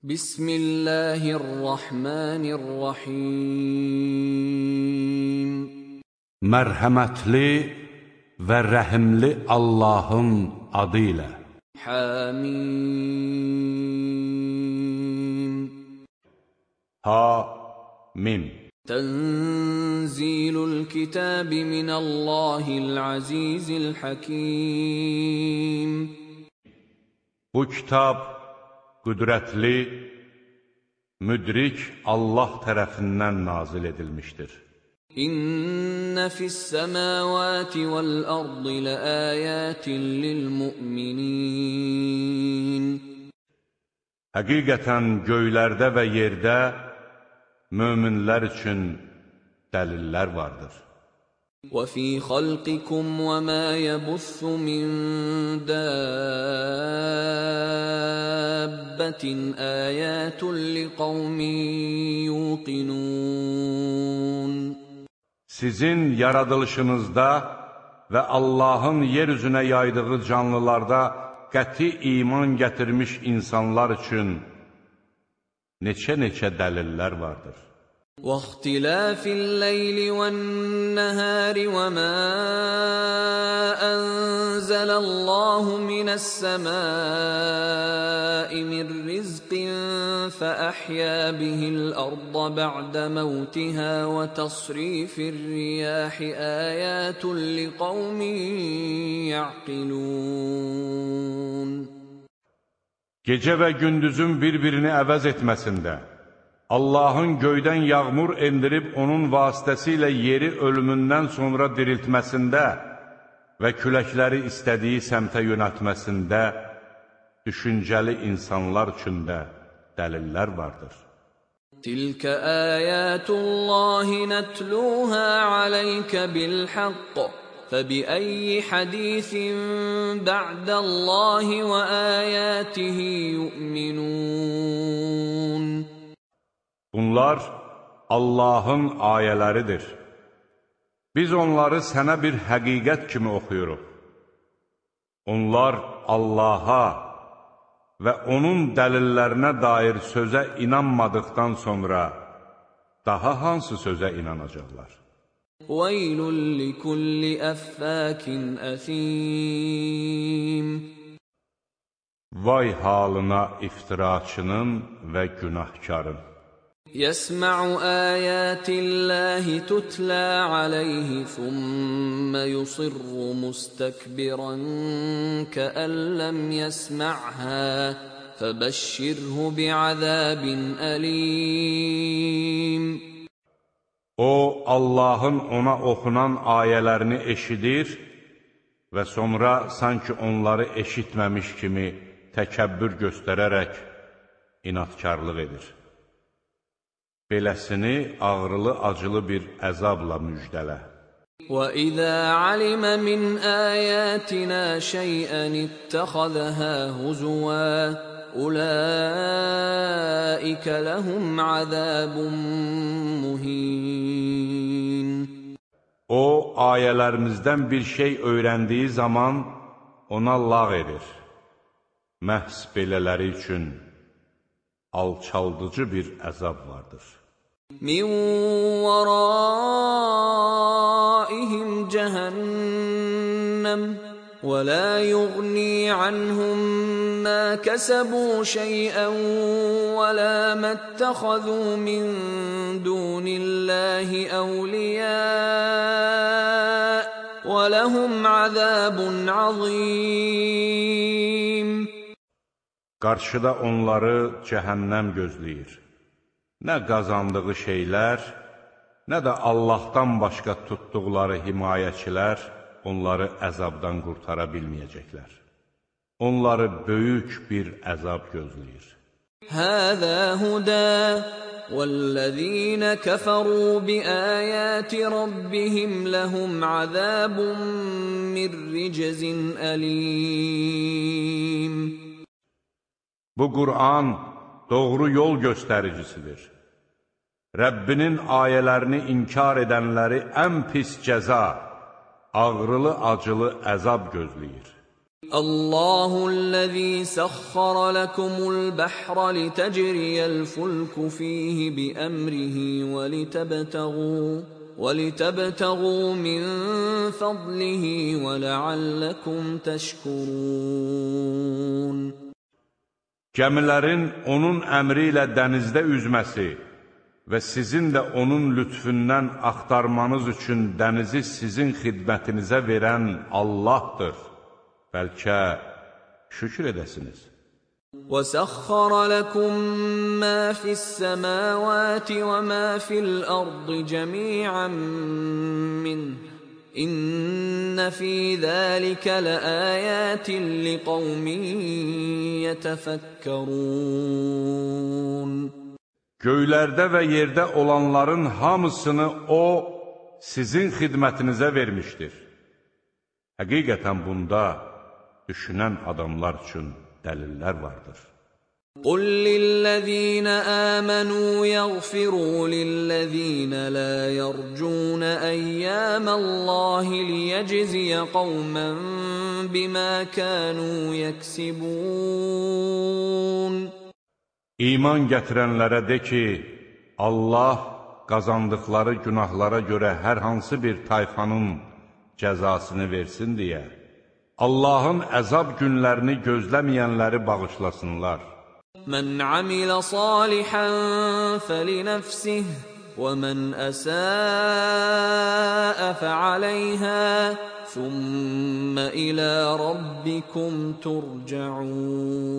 Bismillahirrahmanirrahim. Mərhəmətli və rəhimli Allahın adı ilə. Hamim Ha Mim Tənzilul kitabi minəllahil azizil hakim. Bu kitab qüdrətli, müdrik Allah tərəfindən nazil edilmişdir. İnna fis-samawati vel-ardi laayatin lil-mu'minin Həqiqətən göylərdə və yerdə möminlər üçün dəlillər vardır. وفي خلقكم وما يبث من دابة آيات لقوم يوقنون Sizin yaradılışınızda və Allahın yer üzünə yaydığı canlılarda qəti iman gətirmiş insanlar üçün neçə-neçə dəlillər vardır. واختلاف الليل والنهار وما أنزل الله من السماء من رزق فأحيا به الأرض بعد موتها وتصريف الرياح آيات لقوم يعقلون. Gecə və gündüzün bir-birini əvəz etməsində, Allahın göydən yağmur endirib onun vasitəsilə yeri ölümündən sonra diriltməsində və küləkləri istədiyi səmtə yönətməsində düşüncəli insanlar üçün də dəlillər vardır. تلك آيات الله نتلوها عليك بالحق فبأي حديث بعد الله وآياته يؤمنون Bunlar Allahın ayələridir. Biz onları sənə bir həqiqət kimi oxuyuruq. Onlar Allaha və onun dəlillərinə dair sözə inanmadıqdan sonra daha hansı sözə inanacaqlar? ويل لكل أفاك أثيم Vay halına iftiraçının və günahkarın. يسمع آيات الله تتلى عليه ثم يصر مستكبرا كأن لم يسمعها فبشره بعذاب أليم O, Allahın ona oxunan ayələrini eşidir və sonra sanki onları eşitməmiş kimi təkəbbür göstərərək inatkarlıq edir. Beləsini ağrılı-acılı bir əzabla müjdələ. وإذا علم من آياتنا شيئا اتخذها هزوا أولئك لهم عذاب مهين O, ayələrimizdən bir şey öyrəndiyi zaman ona lağ edir. Məhz belələri üçün alçaldıcı bir əzab vardır. من ورائهم جهنم ولا يغني عنهم ما كسبوا شيئا ولا ما اتخذوا من دون الله أولياء ولهم عذاب عظيم Qarşıda onları cəhənnəm gözləyir. Nə qazandığı şeylər, nə də Allahdan başqa tutduqları himayəçilər onları əzabdan qurtara bilməyəcəklər. Onları böyük bir əzab gözləyir. هذا هدى والذين كفروا بآيات ربهم لهم عذاب من رجز أليم Bu Qur'an doğru yol göstəricisidir. Rəbbinin ayələrini inkar edənləri ən pis cəza, ağrılı-acılı əzab gözləyir. الله الذي سخر لكم البحر لتجري الفلك فيه بأمره ولتبتغوا ولتبتغوا من فضله ولعلكم تشكرون Gəmilərin onun əmri ilə dənizdə üzməsi və sizin də onun lütfündən axtarmanız üçün dənizi sizin xidmətinizə verən Allahdır. Bəlkə şükür edəsiniz. وَسَخَّرَ لَكُم مَّا فِي السَّمَاوَاتِ وَمَا فِي الْأَرْضِ جَمِيعًا مِّنْهُ İnne fi zalika laayatin liqaumin yetefekkerun. Göylərdə və yerdə olanların hamısını o sizin xidmətinizə vermişdir. Həqiqətən bunda düşünən adamlar üçün dəlillər vardır. قل للذين آمنوا يغفروا للذين لا يرجون أيام الله ليجزي قوما بما كانوا يكسبون İman gətirənlərə de ki, Allah qazandıqları günahlara görə hər hansı bir tayfanın cəzasını versin deyə, Allahın əzab günlərini gözləməyənləri bağışlasınlar. من عمل صالحا فلنفسه ومن اساء فعليها ثم الى ربكم ترجعون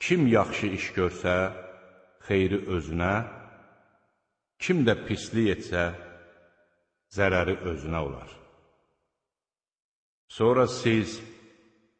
Kim yaxşı iş görsə, xeyri özünə, kim də pislik etsə, zərəri özünə olar. Sonra siz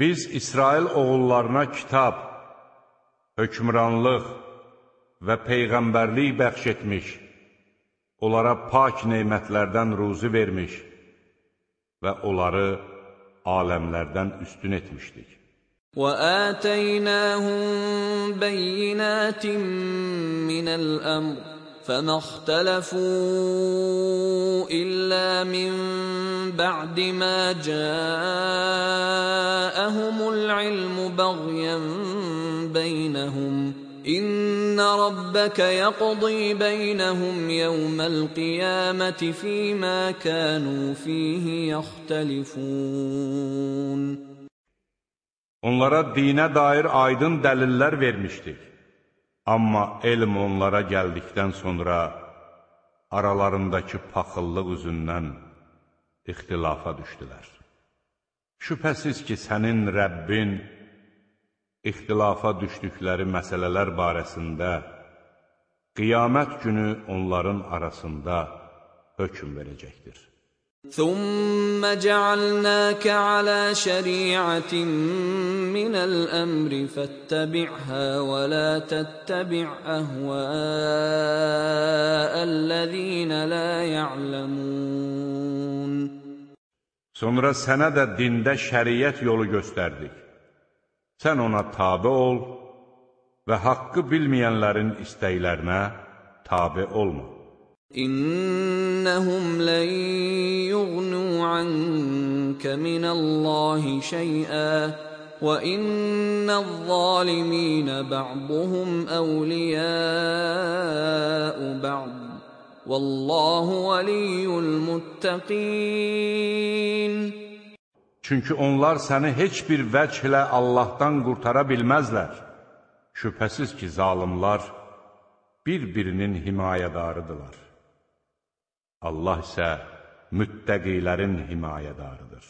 Biz İsrail oğullarına kitab, hökmranlıq və peyğəmbərlik bəxş etmiş, onlara pak neymətlərdən ruzi vermiş və onları aləmlərdən üstün etmişdik. وآتيناهم بينات من الأمر فما اختلفوا إلا من بعد ما جاءهم العلم بغيا بينهم إن ربك يقضي بينهم يوم القيامة فيما كانوا فيه يختلفون Onlara dinə dair aydın dəlillər vermişdik. Amma elm onlara gəldikdən sonra aralarındakı paxıllıq üzündən ixtilafa düşdülər. Şübhəsiz ki, sənin Rəbbin ixtilafa düşdükləri məsələlər barəsində qiyamət günü onların arasında hökm verəcəkdir. ثم جعلناك على شريعة من الأمر فاتبعها ولا تتبع أهواء الذين لا يعلمون Sonra sənə də dində şəriət yolu göstərdik. Sən ona tabe ol və haqqı bilməyənlərin istəklərinə tabe olma. İnnəhum lən yughnu ankə minəllahi şeyə və innəz-zaliminə ba'duhum əvliyəu ba'd. Vallahu valiyyul muttəqin. Çünki onlar səni heç bir vəchlə Allahdan qurtara bilməzlər. Şübhəsiz ki, zalimlar bir-birinin himayədarıdırlar. Allah isə müttəqilərin himayədarıdır.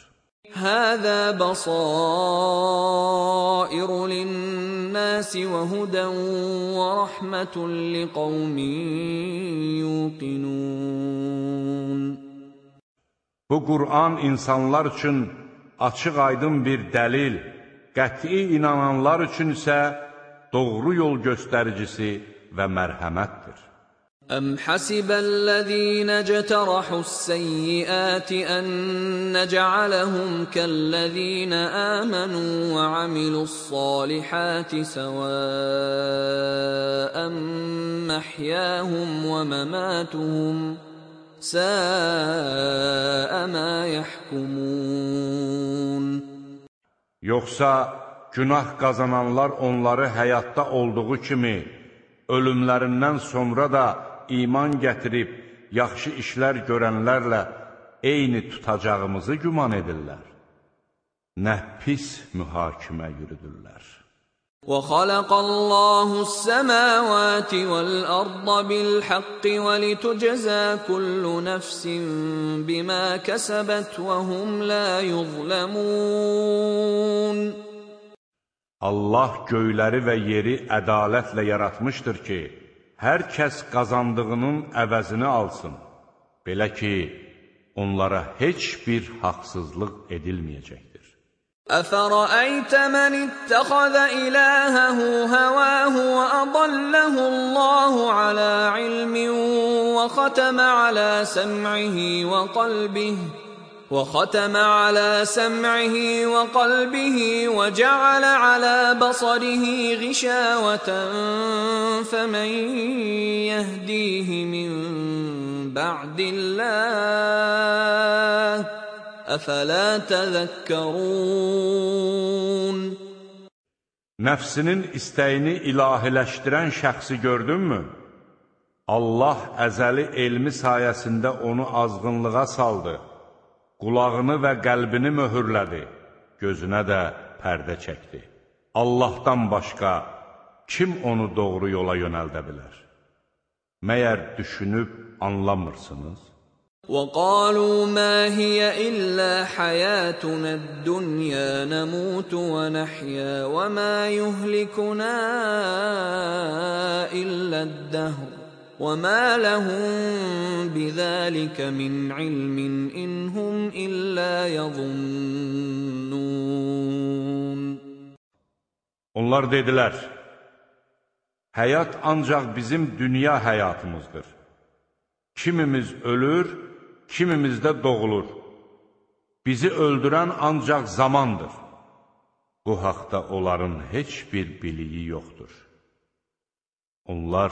Həzə bəsairu linnəsi və hudən və rəhmətun liqavmin yuqinun. Bu Qur'an insanlar üçün açıq aydın bir dəlil, qəti inananlar üçün isə doğru yol göstəricisi və mərhəmətdir. أم حسب الذين اجترحوا السيئات أن نجعلهم كالذين آمنوا وعملوا الصالحات سواء محياهم ومماتهم ساء ما يحكمون Yoxsa günah qazananlar onları həyatda olduğu kimi ölümlərindən sonra da iman gətirib yaxşı işlər görənlərlə eyni tutacağımızı güman edirlər. Nə pis mühakimə yürüdürlər. وخلق الله السماوات والأرض بالحق ولتجزى كل نفس بما كسبت وهم لا يظلمون Allah göyləri və yeri ədalətlə yaratmışdır ki, hər kəs qazandığının əvəzini alsın. Belə ki, onlara heç bir haqsızlıq edilməyəcəkdir. Əfərəytə mən ittəxəzə iləhəhu həvəhu və ədəlləhu Allahu alə ilmin və xətəmə alə səm'ihi və qalbihi وختم على سمعه وقلبه وجعل على بصره غشاوة فمن يهديه من بعد الله أفلا تذكرون Nəfsinin istəyini ilahiləşdirən şəxsi gördünmü? Allah əzəli elmi sayəsində onu azğınlığa saldı. qulağını və qəlbini möhürlədi, gözünə də pərdə çəkdi. Allahdan başqa kim onu doğru yola yönəldə bilər? Məyər düşünüb anlamırsınız? وقالوا ما هي إلا حياتنا الدنيا نموت ونحيا وما يهلكنا إلا الدهر وما لهم بذلك من علم إن هم إلا يظنون Onlar dedilər, həyat ancaq bizim dünya həyatımızdır. Kimimiz ölür, kimimiz də doğulur. Bizi öldürən ancaq zamandır. Bu haqda onların heç bir biliyi yoxdur. Onlar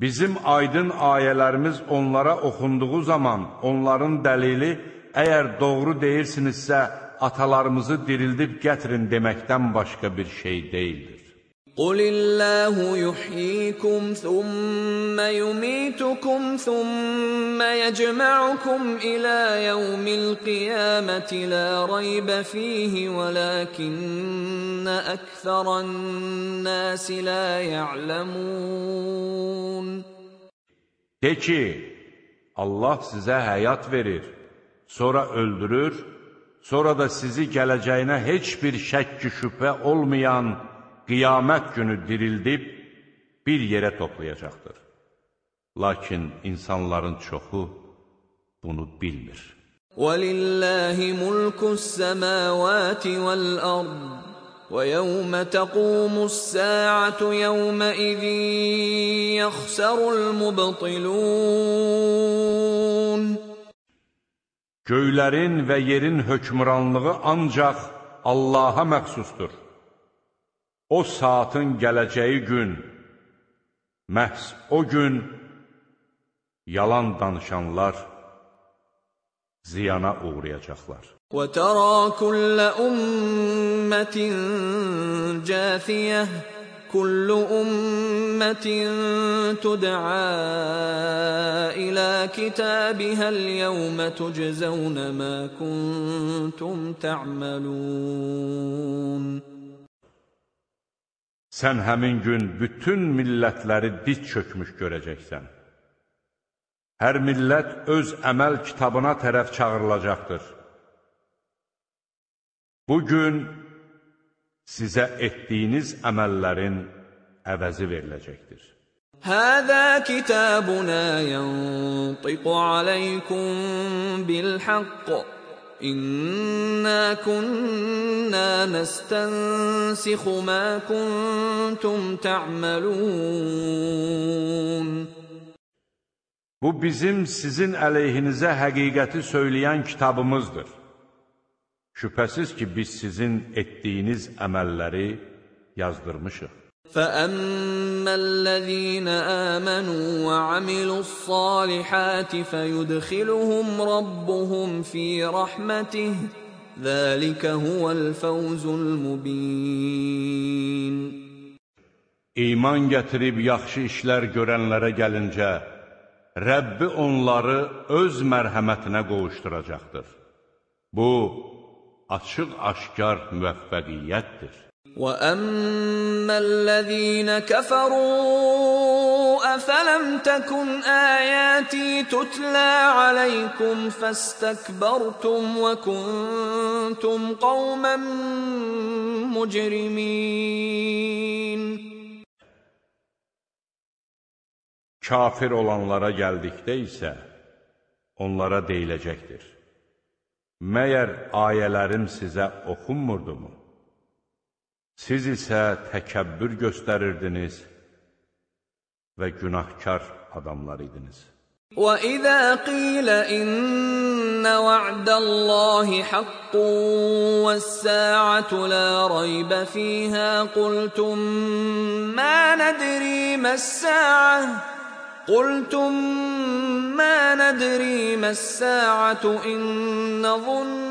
Bizim aydın ayələrimiz onlara oxunduğu zaman onların dəlili, əgər doğru deyirsinizsə, atalarımızı dirildib gətirin deməkdən başqa bir şey deyildir. قل الله يحييكم ثم يميتكم ثم يجمعكم إلى يوم القيامة لا ريب فيه ولكن أكثر الناس لا يعلمون De ki, Allah sizə həyat verir, sonra öldürür, sonra da sizi gələcəyinə heç bir şəkki şübhə olmayan qiyamət günü dirildib bir yerə toplayacaqdır. Lakin insanların çoxu bunu bilmir. وَلِلَّهِ مُلْكُ السَّمَاوَاتِ وَالْأَرْضِ وَيَوْمَ تَقُومُ السَّاعَةُ يَوْمَئِذٍ يَخْسَرُ الْمُبْطِلُونَ Göylərin və yerin hökmranlığı ancaq Allaha məxsusdur. O saatın gələcəyi gün, məhz o gün yalan danışanlar ziyana uğrayacaqlar. وَتَرَى كُلَّ أُمَّةٍ جَاثِيَةً كل أمة تدعى إلى كتابها اليوم تجزون ما كنتم تعملون sən həmin gün bütün millətləri diz çökmüş görəcəksən. Hər millət öz əməl kitabına tərəf çağırılacaqdır. Bu gün sizə etdiyiniz əməllərin əvəzi veriləcəkdir. Həzə kitabuna yəntiqu aleykum bil haqq İnna kunna nastansikhu ma kuntum ta'malun. Bu bizim sizin əleyhinizə həqiqəti söyləyən kitabımızdır. Şübhəsiz ki, biz sizin etdiyiniz əməlləri yazdırmışıq. فَأَمَّا الَّذِينَ آمَنُوا وَعَمِلُوا الصَّالِحَاتِ فَيُدْخِلُهُمْ رَبُّهُمْ فِي رَحْمَتِهِ ذَلِكَ هُوَ الْفَوْزُ الْمُبِينُ İman gətirib yaxşı işlər görənlərə gəlincə, Rəbbi onları öz mərhəmətinə qovuşduracaqdır. Bu, açıq-aşkar müvəffəqiyyətdir. وَأَمَّا الَّذِينَ كَفَرُوا أَفَلَمْ تَكُنْ آيَاتِي تُتْلَى عَلَيْكُمْ فَاسْتَكْبَرْتُمْ وَكُنْتُمْ قَوْمًا مُجْرِمِينَ Kafir olanlara gəldikdə isə onlara deyiləcəkdir. Məyər ayələrim sizə oxunmurdumu? Siz isə təkəbbür göstərirdiniz və günahkar adamlar idiniz. وَإِذَا قِيلَ إِنَّ وَعْدَ اللَّهِ حَقٌّ وَالسَّاعَةُ لَا رَيْبَ فِيهَا قُلْتُم مَّا نَدْرِي مَا السَّاعَةُ قُلْتُم مَّا نَدْرِي مَا السَّاعَةُ إِن نَّظُنُّ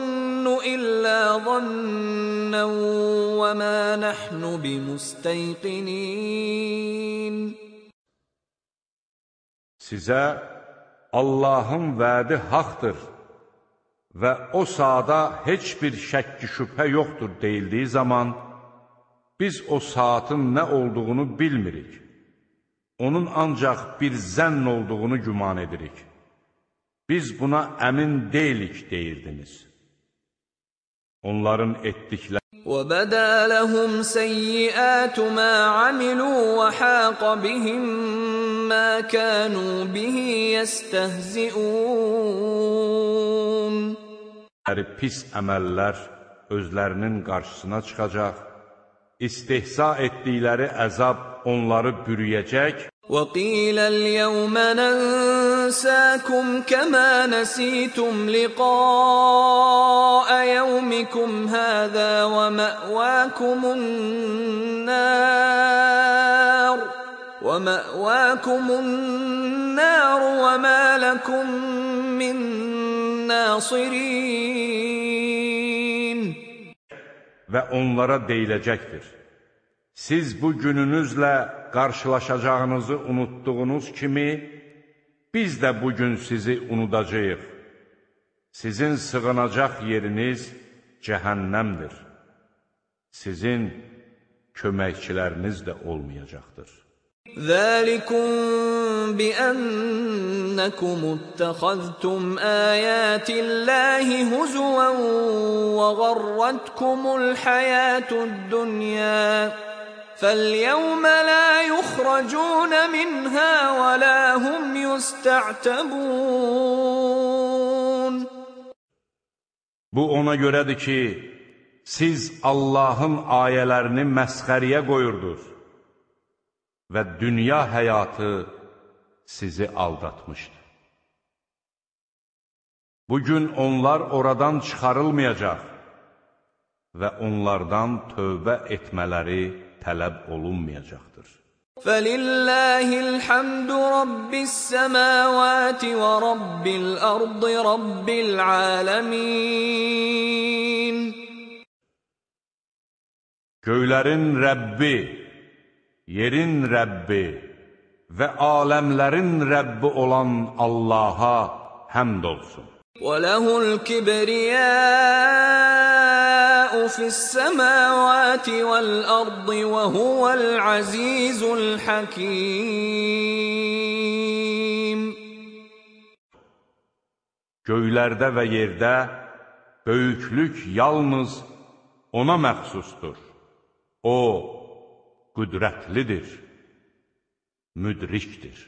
إِلَّا ظَنًّا وَمَا نَحْنُ بِمُسْتَيْقِنِينَ Sizə Allahın vədi haqdır və o saada heç bir şəkki şübhə yoxdur deyildiyi zaman, biz o saatın nə olduğunu bilmirik. Onun ancaq bir zənn olduğunu güman edirik. Biz buna əmin deyilik deyirdiniz. Onların etdikləri وَبَدَا لَهُمْ سَيِّئَاتُ مَا عَمِلُوا وَحَاقَ بِهِم مَّا كَانُوا بِهِ يَسْتَهْزِئُونَ pis əməllər özlərinin qarşısına çıxacaq, istehza etdikləri əzab onları bürüyəcək وَقِيلَ الْيَوْمَ نَنسَاكُمْ كَمَا نَسِيتُمْ لِقَاءَ يَوْمِكُمْ هَٰذَا وَمَأْوَاكُمُ النَّارُ وَمَأْوَاكُمُ النَّارُ وَمَا لَكُم مِّن نَّاصِرِينَ və onlara deyiləcəkdir. Siz bu gününüzlə qarşılaşacağınızı unutduğunuz kimi, biz də bugün sizi unudacağıq. Sizin sığınacaq yeriniz cəhənnəmdir. Sizin köməkçiləriniz də olmayacaqdır. ذَٰلِكُم بِأَنَّكُمُ اتَّخَذْتُمْ آيَاتِ اللَّهِ هُزُوًا وَغَرَّتْكُمُ الْحَيَاةُ الدُّنْيَا فَالْيَوْمَ لَا يُخْرَجُونَ مِنْهَا وَلَا هُمْ يُسْتَعْتَبُونَ Bu ona görədir ki, siz Allahın ayələrini məsxəriyə qoyurdunuz və dünya həyatı sizi aldatmışdı. Bugün onlar oradan çıxarılmayacaq və onlardan tövbə etmələri tələb olunmayacaqdır. فَلِلَّهِ الْحَمْدُ رَبِّ السَّمَاوَاتِ وَرَبِّ الْأَرْضِ رَبِّ الْعَالَمِينَ Göylərin Rəbbi, yerin Rəbbi və aləmlərin Rəbbi olan Allaha həmd olsun. وَلَهُ الْكِبْرِيَاءُ فِي السَّمَاوَاتِ وَالْأَرْضِ وَهُوَ الْعَزِيزُ الْحَكِيمُ Göylərdə və yerdə böyüklük yalnız ona məxsusdur. O, qüdrətlidir, müdrikdir.